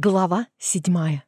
Глава седьмая.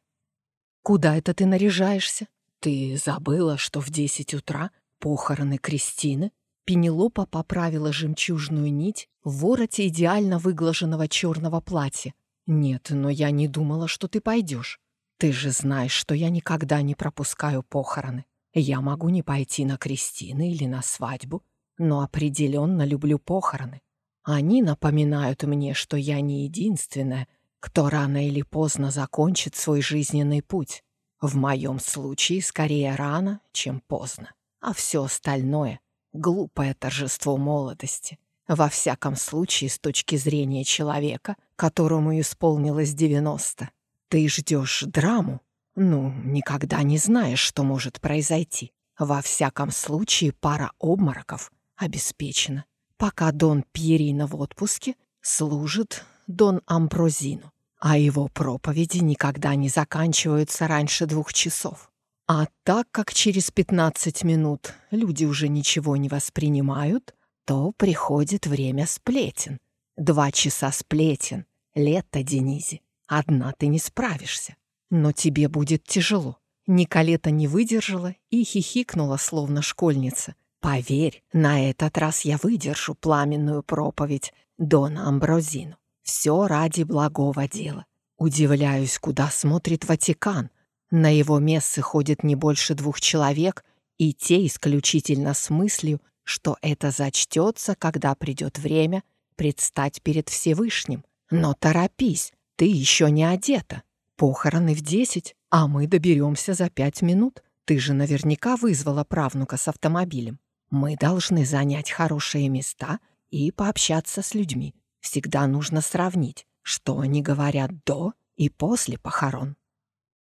«Куда это ты наряжаешься? Ты забыла, что в десять утра похороны Кристины?» Пенелопа поправила жемчужную нить в вороте идеально выглаженного черного платья. «Нет, но я не думала, что ты пойдешь. Ты же знаешь, что я никогда не пропускаю похороны. Я могу не пойти на Кристины или на свадьбу, но определенно люблю похороны. Они напоминают мне, что я не единственная, кто рано или поздно закончит свой жизненный путь. В моем случае скорее рано, чем поздно. А все остальное — глупое торжество молодости. Во всяком случае, с точки зрения человека, которому исполнилось 90. Ты ждешь драму? Ну, никогда не знаешь, что может произойти. Во всяком случае, пара обмороков обеспечена. Пока Дон Пьерино в отпуске, служит Дон Амброзину, а его проповеди никогда не заканчиваются раньше двух часов. А так как через 15 минут люди уже ничего не воспринимают, то приходит время сплетен. Два часа сплетен. Лето, Денизи. Одна ты не справишься. Но тебе будет тяжело. Николета не выдержала и хихикнула, словно школьница. Поверь, на этот раз я выдержу пламенную проповедь Дона Амброзину. Все ради благого дела. Удивляюсь, куда смотрит Ватикан. На его мессы ходит не больше двух человек, и те исключительно с мыслью, что это зачтется, когда придет время предстать перед Всевышним. Но торопись, ты еще не одета. Похороны в десять, а мы доберемся за пять минут. Ты же наверняка вызвала правнука с автомобилем. Мы должны занять хорошие места и пообщаться с людьми. Всегда нужно сравнить, что они говорят до и после похорон.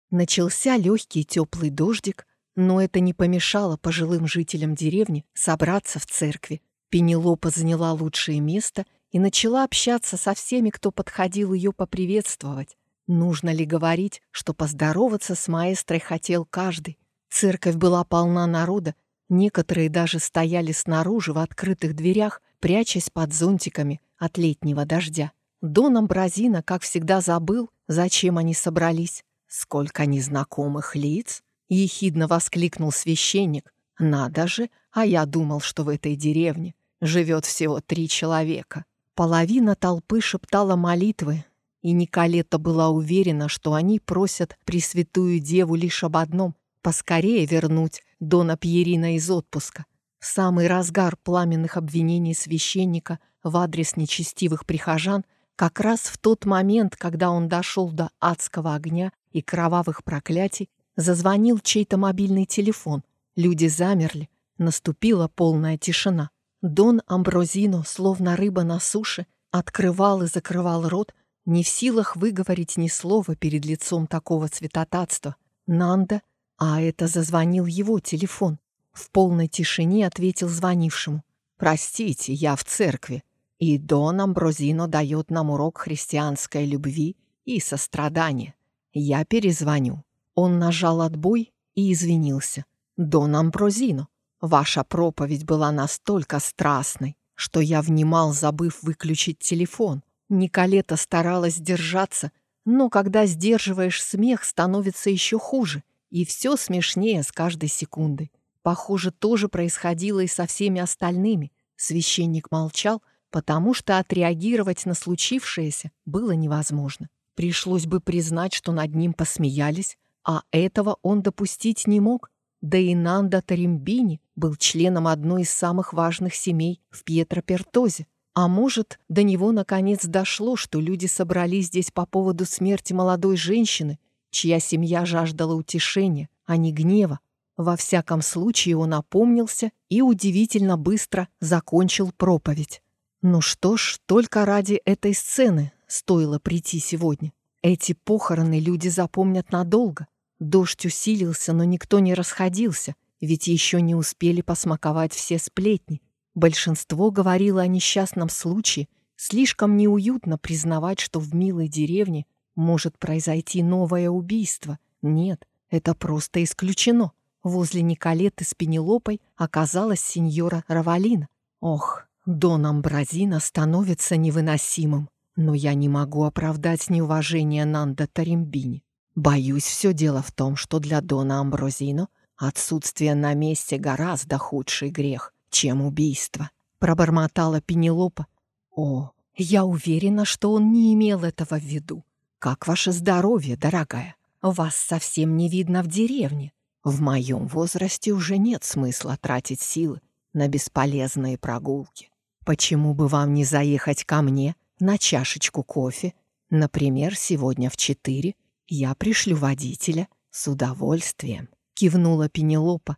Начался легкий теплый дождик, но это не помешало пожилым жителям деревни собраться в церкви. Пенелопа заняла лучшее место и начала общаться со всеми, кто подходил ее поприветствовать. Нужно ли говорить, что поздороваться с маэстрой хотел каждый? Церковь была полна народа, некоторые даже стояли снаружи в открытых дверях, прячась под зонтиками, от летнего дождя. Дон Амбразина, как всегда, забыл, зачем они собрались. «Сколько незнакомых лиц!» — ехидно воскликнул священник. «Надо же, а я думал, что в этой деревне живет всего три человека». Половина толпы шептала молитвы, и Николета была уверена, что они просят Пресвятую Деву лишь об одном — поскорее вернуть Дона Пьерина из отпуска. В самый разгар пламенных обвинений священника — в адрес нечестивых прихожан как раз в тот момент, когда он дошел до адского огня и кровавых проклятий, зазвонил чей-то мобильный телефон. Люди замерли, наступила полная тишина. Дон Амброзино, словно рыба на суше, открывал и закрывал рот, не в силах выговорить ни слова перед лицом такого цветотатства. Нанда, а это зазвонил его телефон. В полной тишине ответил звонившему. «Простите, я в церкви. И Дон Амброзино дает нам урок христианской любви и сострадания. Я перезвоню. Он нажал отбой и извинился. Дон Амброзино, ваша проповедь была настолько страстной, что я внимал, забыв выключить телефон. Николета старалась держаться, но когда сдерживаешь смех, становится еще хуже, и все смешнее с каждой секундой. Похоже, тоже происходило и со всеми остальными. Священник молчал, потому что отреагировать на случившееся было невозможно. Пришлось бы признать, что над ним посмеялись, а этого он допустить не мог. Да и Нанда Таримбини был членом одной из самых важных семей в Пьетропертозе. А может, до него наконец дошло, что люди собрались здесь по поводу смерти молодой женщины, чья семья жаждала утешения, а не гнева. Во всяком случае он опомнился и удивительно быстро закончил проповедь. Ну что ж, только ради этой сцены стоило прийти сегодня. Эти похороны люди запомнят надолго. Дождь усилился, но никто не расходился, ведь еще не успели посмаковать все сплетни. Большинство говорило о несчастном случае. Слишком неуютно признавать, что в милой деревне может произойти новое убийство. Нет, это просто исключено. Возле Николеты с Пенелопой оказалась сеньора Равалина. Ох, Дон Амбразина становится невыносимым. но я не могу оправдать неуважение Нанда Таримбини. Боюсь, все дело в том, что для Дона Амброзино отсутствие на месте гораздо худший грех, чем убийство. Пробормотала Пенелопа. О, я уверена, что он не имел этого в виду. Как ваше здоровье, дорогая? Вас совсем не видно в деревне. В моем возрасте уже нет смысла тратить силы на бесполезные прогулки. Почему бы вам не заехать ко мне на чашечку кофе? Например, сегодня в четыре я пришлю водителя с удовольствием. Кивнула Пенелопа.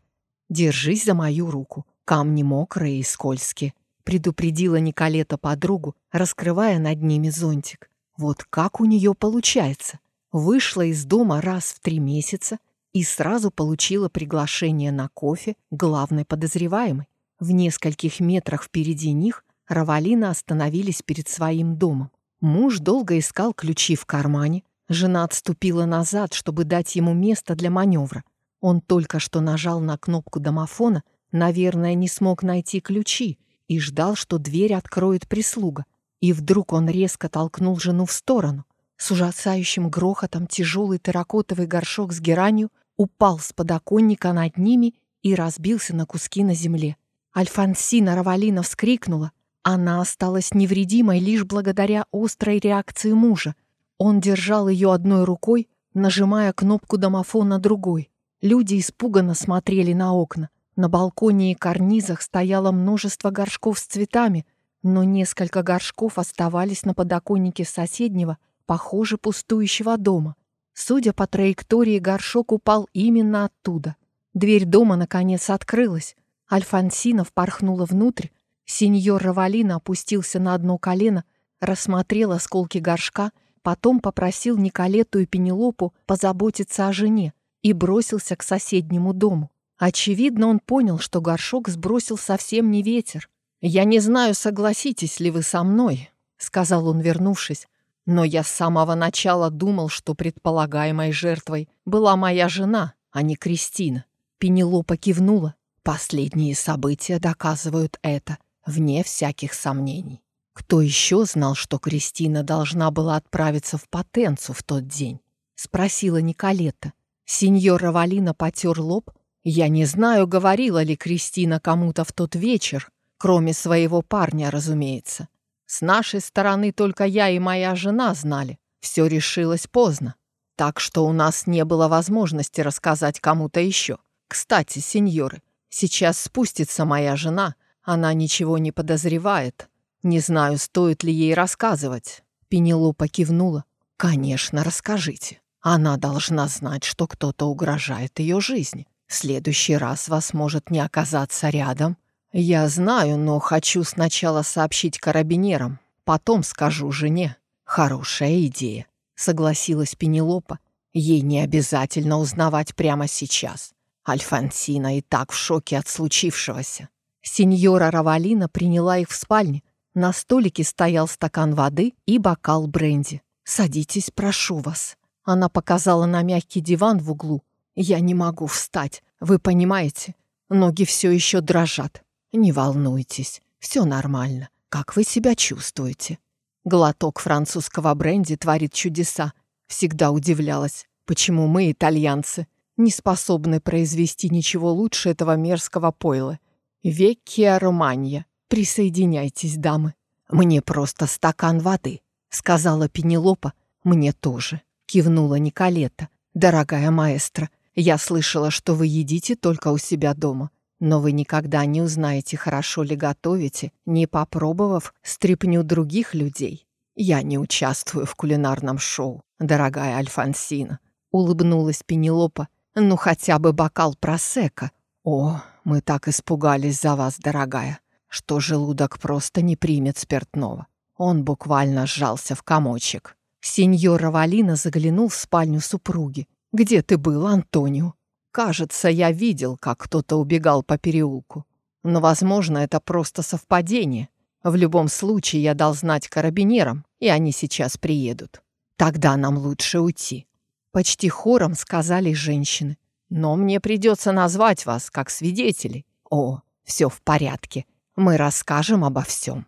Держись за мою руку. Камни мокрые и скользкие. Предупредила Николета подругу, раскрывая над ними зонтик. Вот как у нее получается. Вышла из дома раз в три месяца и сразу получила приглашение на кофе главной подозреваемой. В нескольких метрах впереди них Равалина остановились перед своим домом. Муж долго искал ключи в кармане. Жена отступила назад, чтобы дать ему место для маневра. Он только что нажал на кнопку домофона, наверное, не смог найти ключи и ждал, что дверь откроет прислуга. И вдруг он резко толкнул жену в сторону. С ужасающим грохотом тяжелый терракотовый горшок с геранью упал с подоконника над ними и разбился на куски на земле. Альфонсина Равалина вскрикнула. Она осталась невредимой лишь благодаря острой реакции мужа. Он держал ее одной рукой, нажимая кнопку домофона другой. Люди испуганно смотрели на окна. На балконе и карнизах стояло множество горшков с цветами, но несколько горшков оставались на подоконнике соседнего, похоже, пустующего дома. Судя по траектории, горшок упал именно оттуда. Дверь дома, наконец, открылась. Альфонсина впорхнула внутрь, сеньор Равалина опустился на одно колено, рассмотрел осколки горшка, потом попросил Николету и Пенелопу позаботиться о жене и бросился к соседнему дому. Очевидно, он понял, что горшок сбросил совсем не ветер. «Я не знаю, согласитесь ли вы со мной», — сказал он, вернувшись, «но я с самого начала думал, что предполагаемой жертвой была моя жена, а не Кристина». Пенелопа кивнула. Последние события доказывают это, вне всяких сомнений. Кто еще знал, что Кристина должна была отправиться в Потенцу в тот день? Спросила Николета. Сеньор Валина потер лоб. Я не знаю, говорила ли Кристина кому-то в тот вечер, кроме своего парня, разумеется. С нашей стороны только я и моя жена знали. Все решилось поздно. Так что у нас не было возможности рассказать кому-то еще. Кстати, сеньоры, Сейчас спустится моя жена, она ничего не подозревает. Не знаю, стоит ли ей рассказывать. Пенелопа кивнула. Конечно, расскажите. Она должна знать, что кто-то угрожает ее жизни. В следующий раз вас может не оказаться рядом. Я знаю, но хочу сначала сообщить карабинерам, потом скажу жене. Хорошая идея, согласилась Пенелопа. Ей не обязательно узнавать прямо сейчас. Альфонсина и так в шоке от случившегося. Сеньора Равалина приняла их в спальне. На столике стоял стакан воды и бокал бренди. «Садитесь, прошу вас». Она показала на мягкий диван в углу. «Я не могу встать, вы понимаете? Ноги все еще дрожат. Не волнуйтесь, все нормально. Как вы себя чувствуете?» Глоток французского бренди творит чудеса. Всегда удивлялась, почему мы, итальянцы, не способны произвести ничего лучше этого мерзкого пойла. Веккия Романья. Присоединяйтесь, дамы. Мне просто стакан воды, сказала Пенелопа. Мне тоже, кивнула Николета. Дорогая маэстро, я слышала, что вы едите только у себя дома. Но вы никогда не узнаете, хорошо ли готовите, не попробовав стряпню других людей. Я не участвую в кулинарном шоу, дорогая Альфонсина. Улыбнулась Пенелопа ну, хотя бы бокал просека. О, мы так испугались за вас, дорогая, что желудок просто не примет спиртного. Он буквально сжался в комочек. Сеньор Валина заглянул в спальню супруги. «Где ты был, Антонио?» «Кажется, я видел, как кто-то убегал по переулку. Но, возможно, это просто совпадение. В любом случае, я дал знать карабинерам, и они сейчас приедут. Тогда нам лучше уйти. Почти хором сказали женщины. Но мне придется назвать вас как свидетелей. О, все в порядке. Мы расскажем обо всем.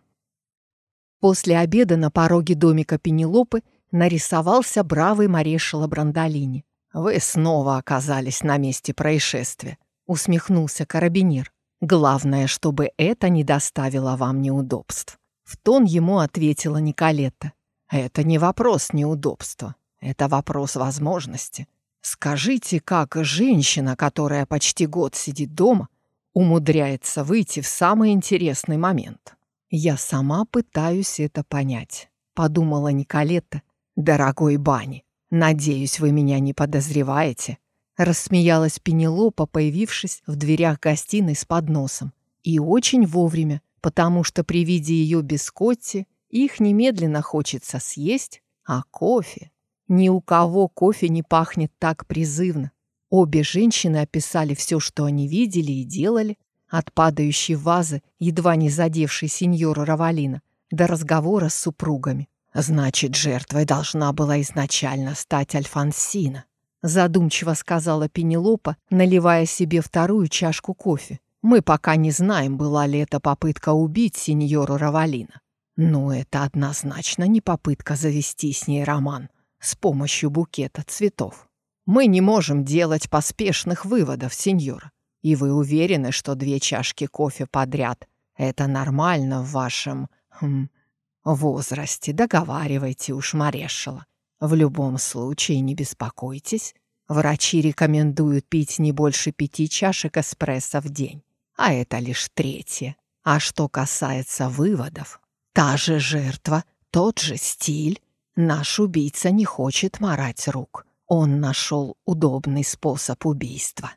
После обеда на пороге домика Пенелопы нарисовался бравый Марешала Брандолини. «Вы снова оказались на месте происшествия», — усмехнулся карабинер. «Главное, чтобы это не доставило вам неудобств». В тон ему ответила Николетта. «Это не вопрос неудобства, это вопрос возможности. Скажите, как женщина, которая почти год сидит дома, умудряется выйти в самый интересный момент?» «Я сама пытаюсь это понять», — подумала Николетта. «Дорогой Бани, надеюсь, вы меня не подозреваете?» Рассмеялась Пенелопа, появившись в дверях гостиной с подносом. И очень вовремя, потому что при виде ее бискотти их немедленно хочется съесть, а кофе... Ни у кого кофе не пахнет так призывно. Обе женщины описали все, что они видели и делали, от падающей вазы, едва не задевшей сеньора Равалина, до разговора с супругами. «Значит, жертвой должна была изначально стать Альфонсина», задумчиво сказала Пенелопа, наливая себе вторую чашку кофе. «Мы пока не знаем, была ли это попытка убить сеньору Равалина. Но это однозначно не попытка завести с ней роман с помощью букета цветов. Мы не можем делать поспешных выводов, сеньор. И вы уверены, что две чашки кофе подряд — это нормально в вашем... Хм, возрасте? Договаривайте уж, Марешала. В любом случае не беспокойтесь. Врачи рекомендуют пить не больше пяти чашек эспрессо в день. А это лишь третье. А что касается выводов, та же жертва, тот же стиль. Наш убийца не хочет марать рук. Он нашел удобный способ убийства.